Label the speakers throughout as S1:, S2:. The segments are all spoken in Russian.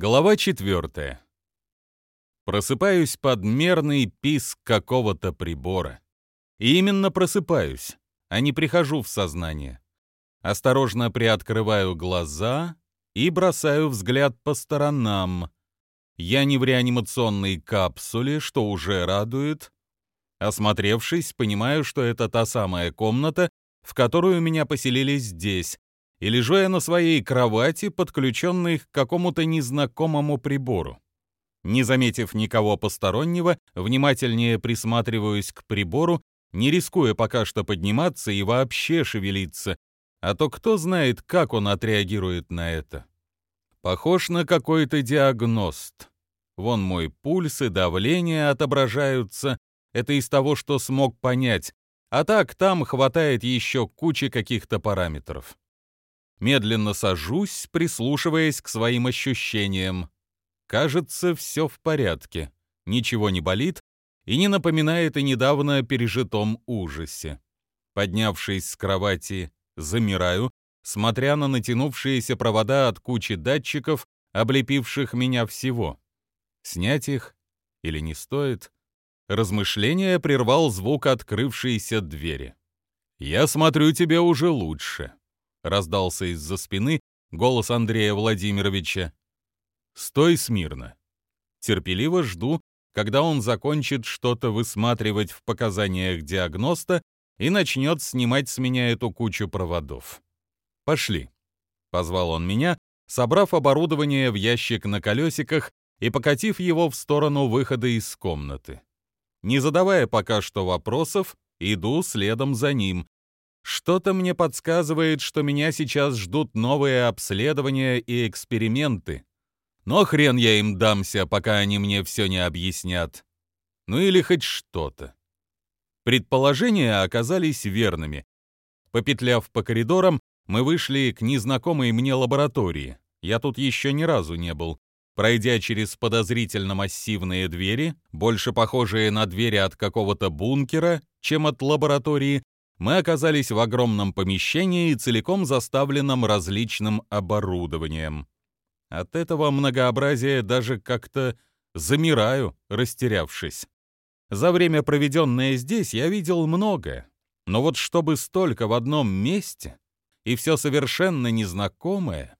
S1: Глава четвертая. Просыпаюсь под мерный писк какого-то прибора. И именно просыпаюсь, а не прихожу в сознание. Осторожно приоткрываю глаза и бросаю взгляд по сторонам. Я не в реанимационной капсуле, что уже радует. Осмотревшись, понимаю, что это та самая комната, в которую меня поселили здесь, и лежу я на своей кровати, подключенной к какому-то незнакомому прибору. Не заметив никого постороннего, внимательнее присматриваюсь к прибору, не рискуя пока что подниматься и вообще шевелиться, а то кто знает, как он отреагирует на это. Похож на какой-то диагност. Вон мой пульс и давление отображаются. Это из того, что смог понять. А так там хватает еще кучи каких-то параметров. Медленно сажусь, прислушиваясь к своим ощущениям. Кажется, все в порядке. Ничего не болит и не напоминает о недавно пережитом ужасе. Поднявшись с кровати, замираю, смотря на натянувшиеся провода от кучи датчиков, облепивших меня всего. Снять их или не стоит? Размышление прервал звук открывшейся двери. «Я смотрю, тебе уже лучше», — раздался из-за спины голос Андрея Владимировича. «Стой смирно. Терпеливо жду, когда он закончит что-то высматривать в показаниях диагноста и начнет снимать с меня эту кучу проводов. Пошли», — позвал он меня, собрав оборудование в ящик на колесиках и покатив его в сторону выхода из комнаты. Не задавая пока что вопросов, иду следом за ним, что-то мне подсказывает, что меня сейчас ждут новые обследования и эксперименты. Но хрен я им дамся, пока они мне все не объяснят. Ну или хоть что-то. Предположения оказались верными. Попетляв по коридорам, мы вышли к незнакомой мне лаборатории. Я тут еще ни разу не был. Пройдя через подозрительно массивные двери, больше похожие на двери от какого-то бункера, чем от лаборатории, мы оказались в огромном помещении, целиком заставленном различным оборудованием. От этого многообразия даже как-то замираю, растерявшись. За время, проведенное здесь, я видел многое, но вот чтобы столько в одном месте и все совершенно незнакомое...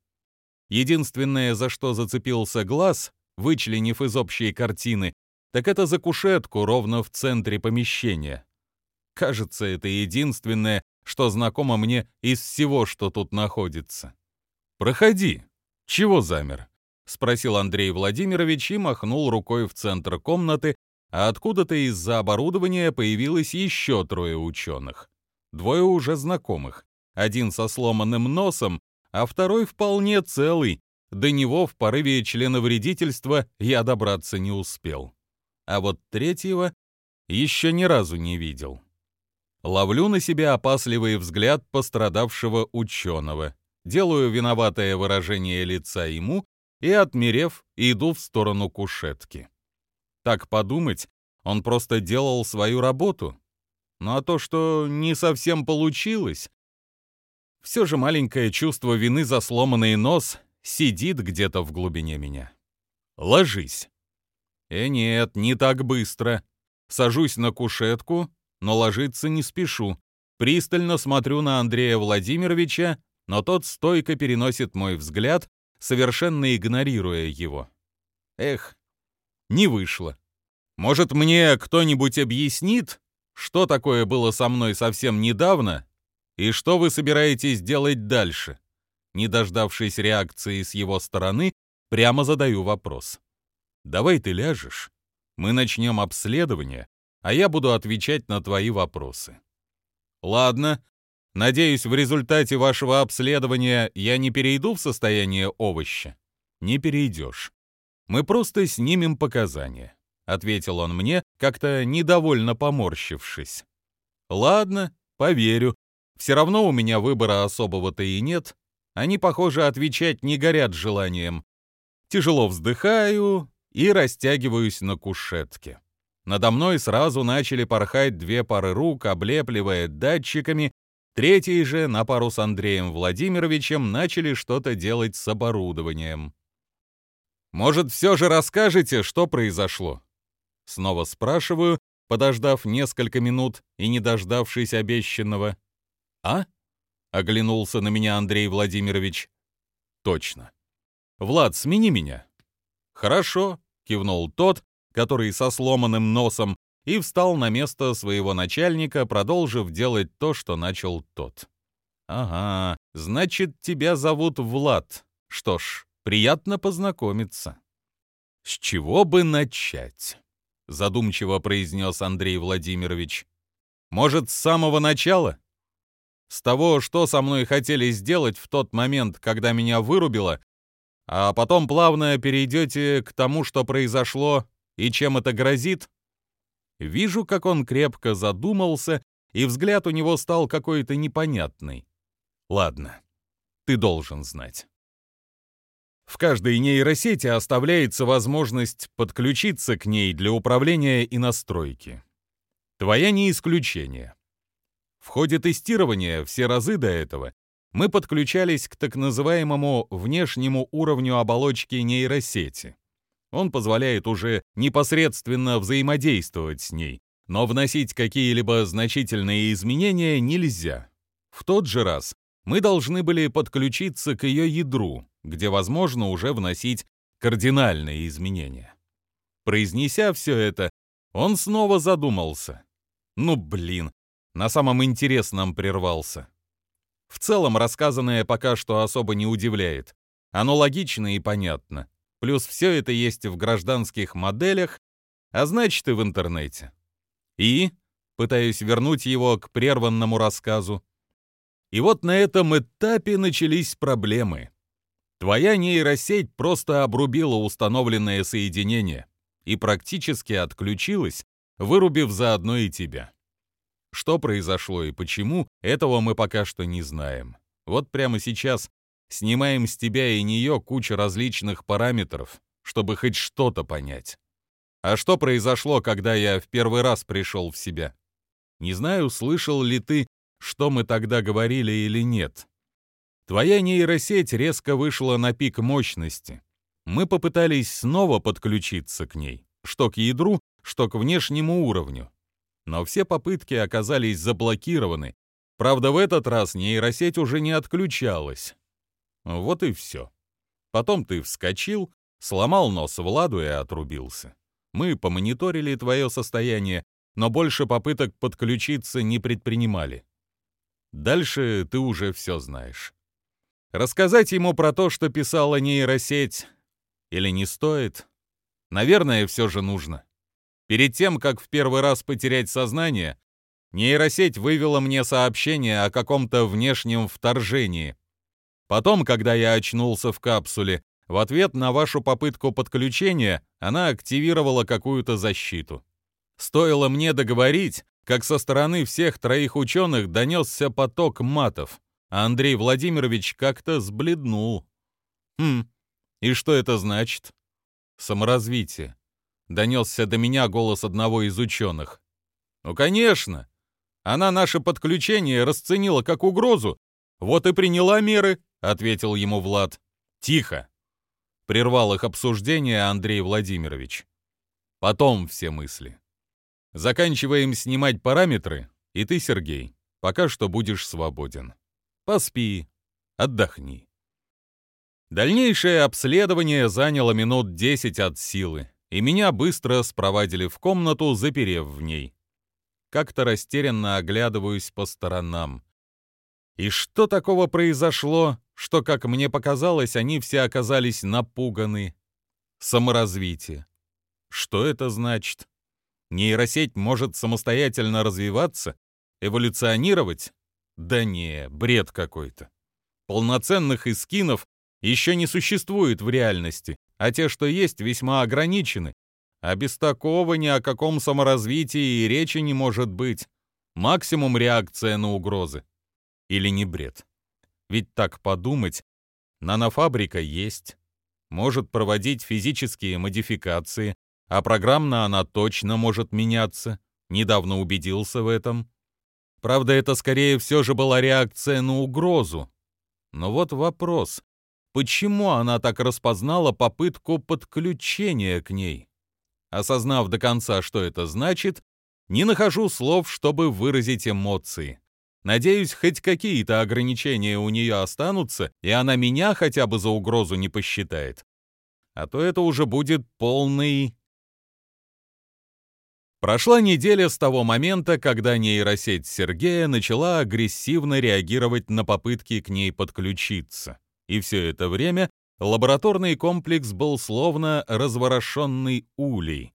S1: Единственное, за что зацепился глаз, вычленив из общей картины, так это за кушетку ровно в центре помещения. Кажется, это единственное, что знакомо мне из всего, что тут находится. «Проходи. Чего замер?» — спросил Андрей Владимирович и махнул рукой в центр комнаты, а откуда-то из-за оборудования появилось еще трое ученых. Двое уже знакомых. Один со сломанным носом, а второй вполне целый. До него в порыве членовредительства я добраться не успел. А вот третьего еще ни разу не видел. Ловлю на себя опасливый взгляд пострадавшего ученого, делаю виноватое выражение лица ему и, отмерев, иду в сторону кушетки. Так подумать, он просто делал свою работу. Ну а то, что не совсем получилось, все же маленькое чувство вины за сломанный нос сидит где-то в глубине меня. Ложись. Э, нет, не так быстро. Сажусь на кушетку, но ложиться не спешу. Пристально смотрю на Андрея Владимировича, но тот стойко переносит мой взгляд, совершенно игнорируя его. Эх, не вышло. Может, мне кто-нибудь объяснит, что такое было со мной совсем недавно и что вы собираетесь делать дальше? Не дождавшись реакции с его стороны, прямо задаю вопрос. Давай ты ляжешь, мы начнем обследование, а я буду отвечать на твои вопросы. Ладно. Надеюсь, в результате вашего обследования я не перейду в состояние овоща. Не перейдешь. Мы просто снимем показания, ответил он мне, как-то недовольно поморщившись. Ладно, поверю. Все равно у меня выбора особого-то и нет. Они, похоже, отвечать не горят желанием. Тяжело вздыхаю и растягиваюсь на кушетке. Надо мной сразу начали порхать две пары рук, облепливая датчиками, третьи же, на пару с Андреем Владимировичем, начали что-то делать с оборудованием. Может, все же расскажете, что произошло?» Снова спрашиваю, подождав несколько минут и не дождавшись обещанного. «А?» — оглянулся на меня Андрей Владимирович. «Точно. Влад, смени меня». «Хорошо», — кивнул тот, который со сломанным носом, и встал на место своего начальника, продолжив делать то, что начал тот. «Ага, значит, тебя зовут Влад. Что ж, приятно познакомиться». «С чего бы начать?» — задумчиво произнес Андрей Владимирович. «Может, с самого начала? С того, что со мной хотели сделать в тот момент, когда меня вырубило, а потом плавно перейдете к тому, что произошло и чем это грозит?» Вижу, как он крепко задумался, и взгляд у него стал какой-то непонятный. Ладно, ты должен знать. В каждой нейросети оставляется возможность подключиться к ней для управления и настройки. Твоя не исключение. В ходе тестирования все разы до этого мы подключались к так называемому внешнему уровню оболочки нейросети. Он позволяет уже непосредственно взаимодействовать с ней, но вносить какие-либо значительные изменения нельзя. В тот же раз мы должны были подключиться к ее ядру, где возможно уже вносить кардинальные изменения. Произнеся все это, он снова задумался. Ну блин, на самом интересном прервался. В целом рассказанное пока что особо не удивляет. Оно логично и понятно. Плюс все это есть в гражданских моделях, а значит и в интернете. И, пытаюсь вернуть его к прерванному рассказу, и вот на этом этапе начались проблемы. Твоя нейросеть просто обрубила установленное соединение и практически отключилась, вырубив заодно и тебя. Что произошло и почему, этого мы пока что не знаем. Вот прямо сейчас снимаем с тебя и нее кучу различных параметров, чтобы хоть что-то понять. А что произошло, когда я в первый раз пришел в себя? Не знаю, слышал ли ты что мы тогда говорили или нет. Твоя нейросеть резко вышла на пик мощности. Мы попытались снова подключиться к ней, что к ядру, что к внешнему уровню. Но все попытки оказались заблокированы. Правда, в этот раз нейросеть уже не отключалась. Вот и все. Потом ты вскочил, сломал нос Владу и отрубился. Мы помониторили твое состояние, но больше попыток подключиться не предпринимали. Дальше ты уже все знаешь. Рассказать ему про то, что писала нейросеть, или не стоит? Наверное, все же нужно. Перед тем, как в первый раз потерять сознание, нейросеть вывела мне сообщение о каком-то внешнем вторжении. Потом, когда я очнулся в капсуле, в ответ на вашу попытку подключения она активировала какую-то защиту. Стоило мне договорить, как со стороны всех троих ученых донесся поток матов, а Андрей Владимирович как-то сбледнул. «Хм, и что это значит?» «Саморазвитие», — донесся до меня голос одного из ученых. «Ну, конечно! Она наше подключение расценила как угрозу, вот и приняла меры», — ответил ему Влад. «Тихо!» — прервал их обсуждение Андрей Владимирович. «Потом все мысли». Заканчиваем снимать параметры, и ты, Сергей, пока что будешь свободен. Поспи, отдохни. Дальнейшее обследование заняло минут 10 от силы, и меня быстро спровадили в комнату, заперев в ней. Как-то растерянно оглядываюсь по сторонам. И что такого произошло, что, как мне показалось, они все оказались напуганы? Саморазвитие. Что это значит? Нейросеть может самостоятельно развиваться, эволюционировать? Да не, бред какой-то. Полноценных искинов еще не существует в реальности, а те, что есть, весьма ограничены. А без такого ни о каком саморазвитии и речи не может быть. Максимум реакция на угрозы. Или не бред. Ведь так подумать, нанофабрика есть, может проводить физические модификации, а программно она точно может меняться. Недавно убедился в этом. Правда, это скорее все же была реакция на угрозу. Но вот вопрос. почему она так распознала попытку подключения к ней. Осознав до конца, что это значит, не нахожу слов, чтобы выразить эмоции. Надеюсь, хоть какие-то ограничения у нее останутся, и она меня хотя бы за угрозу не посчитает. А то это уже будет полный... Прошла неделя с того момента, когда нейросеть Сергея начала агрессивно реагировать на попытки к ней подключиться. И все это время лабораторный комплекс был словно разворошенный улей.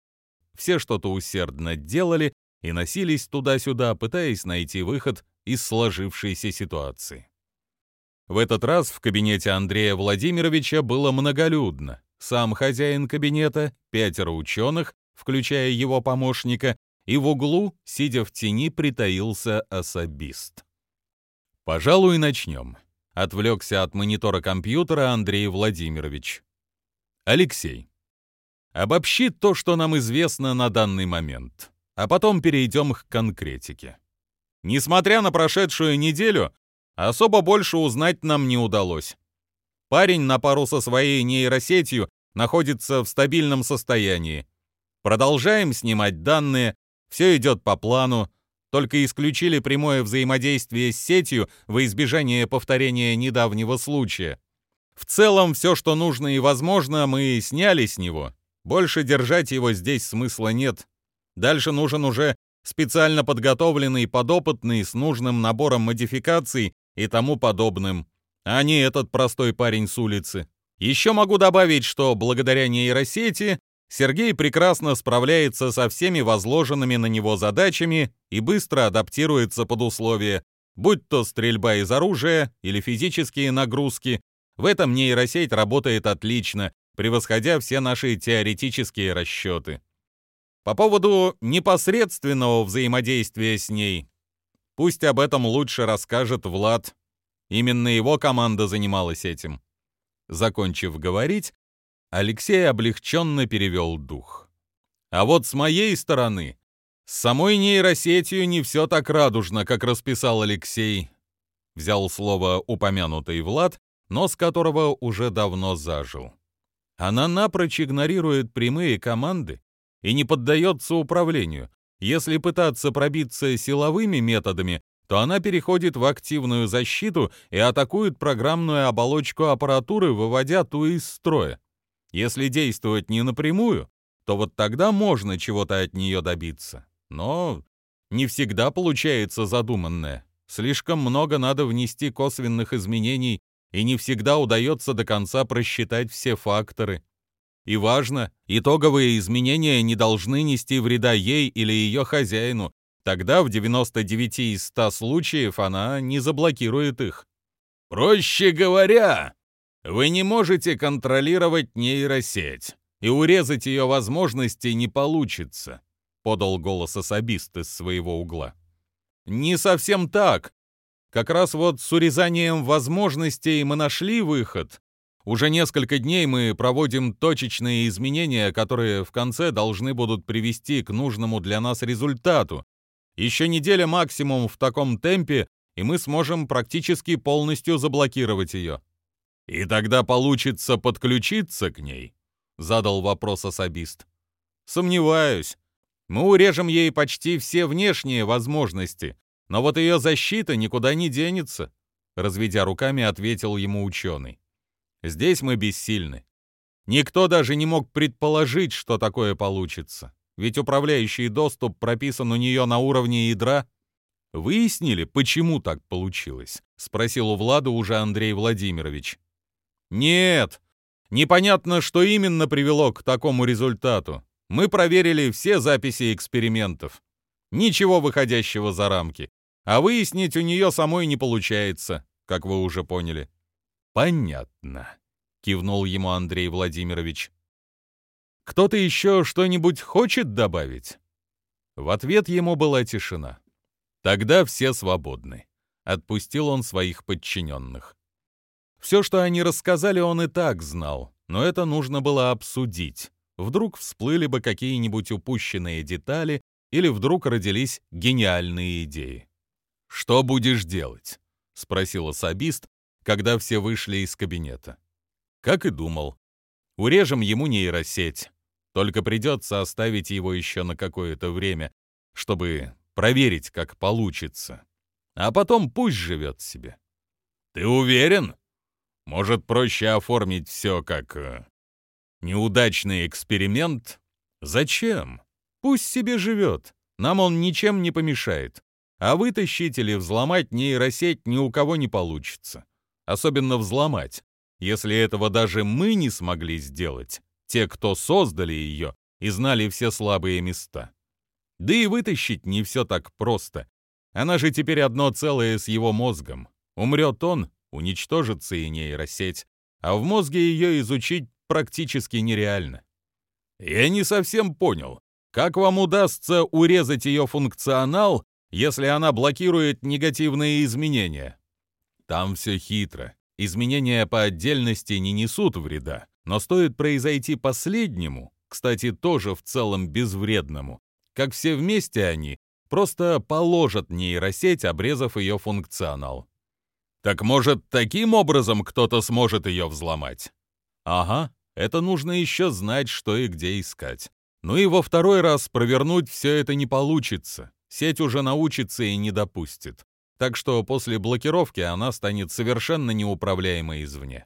S1: Все что-то усердно делали и носились туда-сюда, пытаясь найти выход из сложившейся ситуации. В этот раз в кабинете Андрея Владимировича было многолюдно. Сам хозяин кабинета, пятеро ученых, включая его помощника, и в углу, сидя в тени, притаился особист. «Пожалуй, начнем», — отвлекся от монитора компьютера Андрей Владимирович. «Алексей, обобщи то, что нам известно на данный момент, а потом перейдем к конкретике. Несмотря на прошедшую неделю, особо больше узнать нам не удалось. Парень на пару со своей нейросетью находится в стабильном состоянии. Продолжаем снимать данные, все идет по плану, только исключили прямое взаимодействие с сетью во избежание повторения недавнего случая. В целом, все, что нужно и возможно, мы сняли с него. Больше держать его здесь смысла нет. Дальше нужен уже специально подготовленный подопытный с нужным набором модификаций и тому подобным, а не этот простой парень с улицы. Еще могу добавить, что благодаря нейросети Сергей прекрасно справляется со всеми возложенными на него задачами и быстро адаптируется под условия, будь то стрельба из оружия или физические нагрузки. В этом нейросеть работает отлично, превосходя все наши теоретические расчеты. По поводу непосредственного взаимодействия с ней, пусть об этом лучше расскажет Влад. Именно его команда занималась этим. Закончив говорить, Алексей облегченно перевел дух. А вот с моей стороны, с самой нейросетью не все так радужно, как расписал Алексей. Взял слово упомянутый Влад, нос которого уже давно зажил. Она напрочь игнорирует прямые команды и не поддается управлению. Если пытаться пробиться силовыми методами, то она переходит в активную защиту и атакует программную оболочку аппаратуры, выводя ту из строя. Если действовать не напрямую, то вот тогда можно чего-то от нее добиться. Но не всегда получается задуманное. Слишком много надо внести косвенных изменений, и не всегда удается до конца просчитать все факторы. И важно, итоговые изменения не должны нести вреда ей или ее хозяину. Тогда в 99 из 100 случаев она не заблокирует их. Проще говоря, вы не можете контролировать нейросеть, и урезать ее возможности не получится, подал голос особист из своего угла. Не совсем так. Как раз вот с урезанием возможностей мы нашли выход, уже несколько дней мы проводим точечные изменения, которые в конце должны будут привести к нужному для нас результату. Еще неделя максимум в таком темпе, и мы сможем практически полностью заблокировать ее. «И тогда получится подключиться к ней?» — задал вопрос особист. «Сомневаюсь. Мы урежем ей почти все внешние возможности, но вот ее защита никуда не денется», — разведя руками, ответил ему ученый. Здесь мы бессильны. Никто даже не мог предположить, что такое получится. Ведь управляющий доступ прописан у нее на уровне ядра. Выяснили, почему так получилось? Спросил у Влада уже Андрей Владимирович. Нет, непонятно, что именно привело к такому результату. Мы проверили все записи экспериментов. Ничего выходящего за рамки. А выяснить у нее самой не получается, как вы уже поняли. «Понятно», — кивнул ему Андрей Владимирович. «Кто-то еще что-нибудь хочет добавить?» В ответ ему была тишина. «Тогда все свободны», — отпустил он своих подчиненных. Все, что они рассказали, он и так знал, но это нужно было обсудить. Вдруг всплыли бы какие-нибудь упущенные детали или вдруг родились гениальные идеи. «Что будешь делать?» — спросил особист, когда все вышли из кабинета. Как и думал. Урежем ему нейросеть. Только придется оставить его еще на какое-то время, чтобы проверить, как получится. А потом пусть живет себе. Ты уверен? Может, проще оформить все как э, неудачный эксперимент? Зачем? Пусть себе живет. Нам он ничем не помешает. А вытащить или взломать нейросеть ни у кого не получится. Особенно взломать. Если этого даже мы не смогли сделать, те, кто создали ее и знали все слабые места. Да и вытащить не все так просто. Она же теперь одно целое с его мозгом. Умрет он, уничтожится и нейросеть, а в мозге ее изучить практически нереально. Я не совсем понял, как вам удастся урезать ее функционал, если она блокирует негативные изменения? Там все хитро. Изменения по отдельности не несут вреда, но стоит произойти последнему, кстати, тоже в целом безвредному, как все вместе они просто положат нейросеть, обрезав ее функционал. Так может, таким образом кто-то сможет ее взломать? Ага, это нужно еще знать, что и где искать. Ну и во второй раз провернуть все это не получится. Сеть уже научится и не допустит. Так что после блокировки она станет совершенно неуправляемой извне.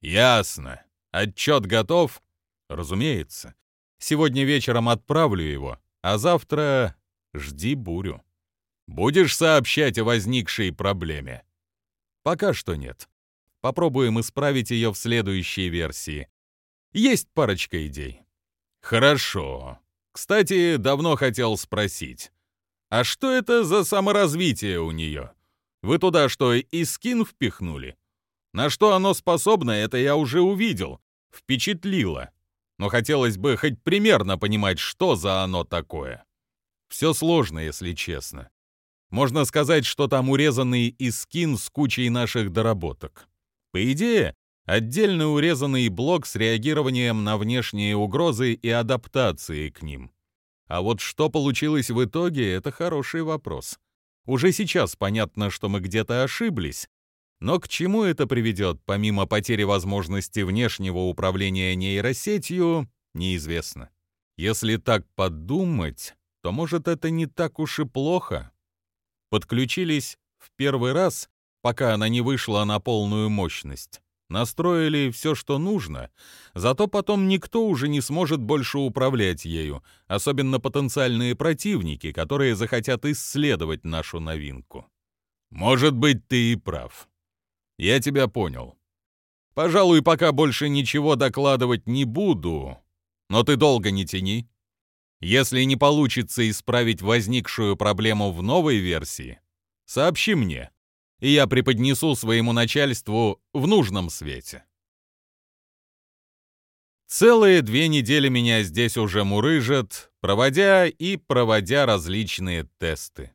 S1: Ясно. Отчет готов? Разумеется. Сегодня вечером отправлю его, а завтра жди бурю. Будешь сообщать о возникшей проблеме? Пока что нет. Попробуем исправить ее в следующей версии. Есть парочка идей. Хорошо. Кстати, давно хотел спросить. А что это за саморазвитие у нее? Вы туда что, и скин впихнули? На что оно способно, это я уже увидел. Впечатлило. Но хотелось бы хоть примерно понимать, что за оно такое. Все сложно, если честно. Можно сказать, что там урезанный и скин с кучей наших доработок. По идее, отдельно урезанный блок с реагированием на внешние угрозы и адаптацией к ним. А вот что получилось в итоге, это хороший вопрос. Уже сейчас понятно, что мы где-то ошиблись, но к чему это приведет, помимо потери возможности внешнего управления нейросетью, неизвестно. Если так подумать, то, может, это не так уж и плохо. Подключились в первый раз, пока она не вышла на полную мощность. Настроили все, что нужно, зато потом никто уже не сможет больше управлять ею, особенно потенциальные противники, которые захотят исследовать нашу новинку. Может быть, ты и прав. Я тебя понял. Пожалуй, пока больше ничего докладывать не буду, но ты долго не тяни. Если не получится исправить возникшую проблему в новой версии, сообщи мне и я преподнесу своему начальству в нужном свете. Целые две недели меня здесь уже мурыжат, проводя и проводя различные тесты.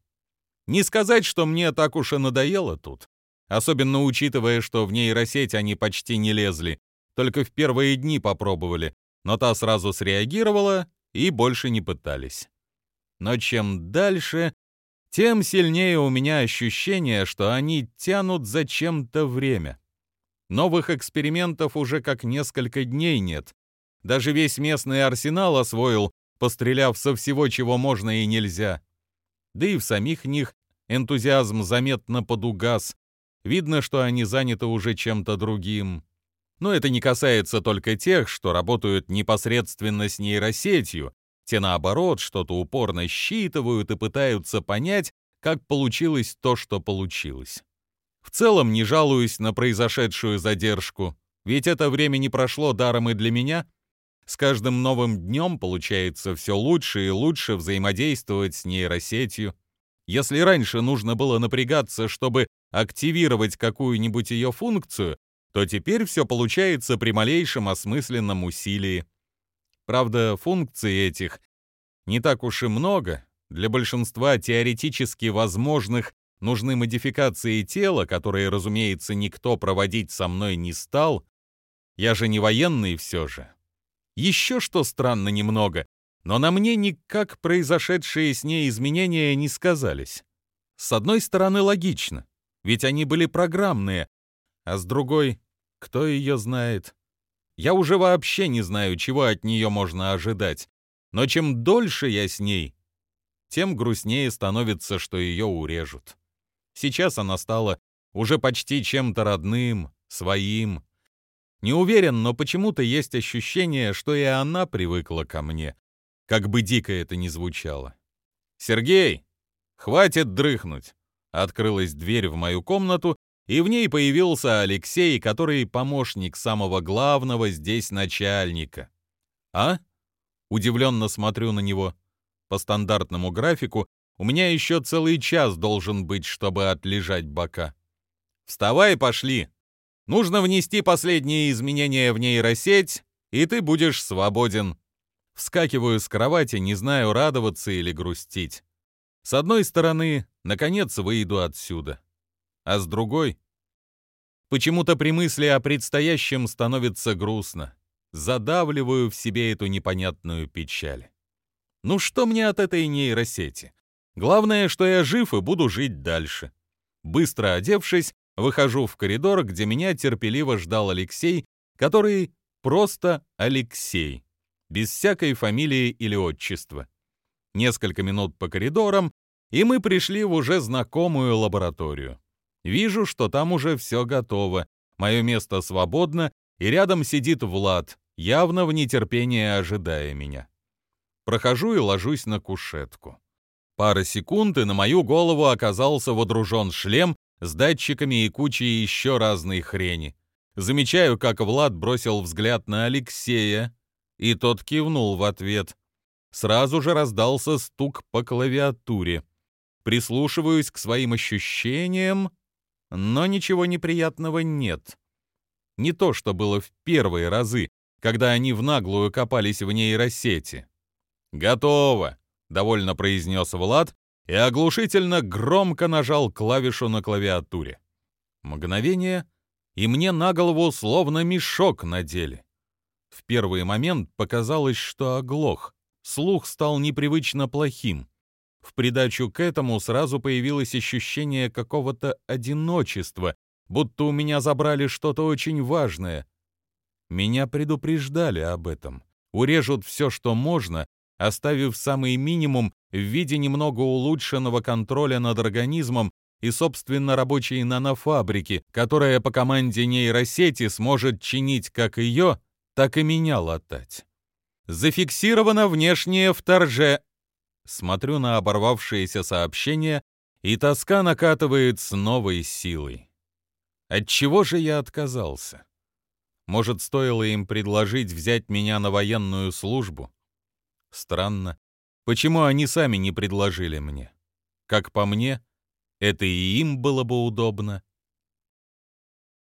S1: Не сказать, что мне так уж и надоело тут, особенно учитывая, что в нейросеть они почти не лезли, только в первые дни попробовали, но та сразу среагировала и больше не пытались. Но чем дальше, тем сильнее у меня ощущение, что они тянут за чем-то время. Новых экспериментов уже как несколько дней нет. Даже весь местный арсенал освоил, постреляв со всего, чего можно и нельзя. Да и в самих них энтузиазм заметно подугас. Видно, что они заняты уже чем-то другим. Но это не касается только тех, что работают непосредственно с нейросетью, те, наоборот, что-то упорно считывают и пытаются понять, как получилось то, что получилось. В целом не жалуюсь на произошедшую задержку, ведь это время не прошло даром и для меня. С каждым новым днем получается все лучше и лучше взаимодействовать с нейросетью. Если раньше нужно было напрягаться, чтобы активировать какую-нибудь ее функцию, то теперь все получается при малейшем осмысленном усилии. Правда, функций этих не так уж и много. Для большинства теоретически возможных нужны модификации тела, которые, разумеется, никто проводить со мной не стал. Я же не военный все же. Еще что странно немного, но на мне никак произошедшие с ней изменения не сказались. С одной стороны, логично, ведь они были программные, а с другой, Кто ее знает? Я уже вообще не знаю, чего от нее можно ожидать. Но чем дольше я с ней, тем грустнее становится, что ее урежут. Сейчас она стала уже почти чем-то родным, своим. Не уверен, но почему-то есть ощущение, что и она привыкла ко мне, как бы дико это ни звучало. «Сергей, хватит дрыхнуть!» Открылась дверь в мою комнату, и в ней появился Алексей, который помощник самого главного здесь начальника. «А?» Удивленно смотрю на него. По стандартному графику у меня еще целый час должен быть, чтобы отлежать бока. «Вставай, пошли! Нужно внести последние изменения в нейросеть, и ты будешь свободен». Вскакиваю с кровати, не знаю, радоваться или грустить. С одной стороны, наконец выйду отсюда. А с другой... Почему-то при мысли о предстоящем становится грустно. Задавливаю в себе эту непонятную печаль. Ну что мне от этой нейросети? Главное, что я жив и буду жить дальше. Быстро одевшись, выхожу в коридор, где меня терпеливо ждал Алексей, который просто Алексей, без всякой фамилии или отчества. Несколько минут по коридорам, и мы пришли в уже знакомую лабораторию. Вижу, что там уже все готово, мое место свободно, и рядом сидит Влад, явно в нетерпении ожидая меня. Прохожу и ложусь на кушетку. Пара секунд, и на мою голову оказался водружен шлем с датчиками и кучей еще разной хрени. Замечаю, как Влад бросил взгляд на Алексея, и тот кивнул в ответ. Сразу же раздался стук по клавиатуре. Прислушиваюсь к своим ощущениям, но ничего неприятного нет. Не то, что было в первые разы, когда они в наглую копались в нейросети. «Готово!» — довольно произнес Влад и оглушительно громко нажал клавишу на клавиатуре. Мгновение, и мне на голову словно мешок надели. В первый момент показалось, что оглох. Слух стал непривычно плохим. В придачу к этому сразу появилось ощущение какого-то одиночества, будто у меня забрали что-то очень важное. Меня предупреждали об этом. Урежут все, что можно, оставив самый минимум в виде немного улучшенного контроля над организмом и, собственно, рабочей нанофабрики, которая по команде нейросети сможет чинить как ее, так и меня латать. Зафиксировано внешнее вторже... Смотрю на оборвавшееся сообщение, и тоска накатывает с новой силой. От чего же я отказался? Может, стоило им предложить взять меня на военную службу? Странно. Почему они сами не предложили мне? Как по мне, это и им было бы удобно.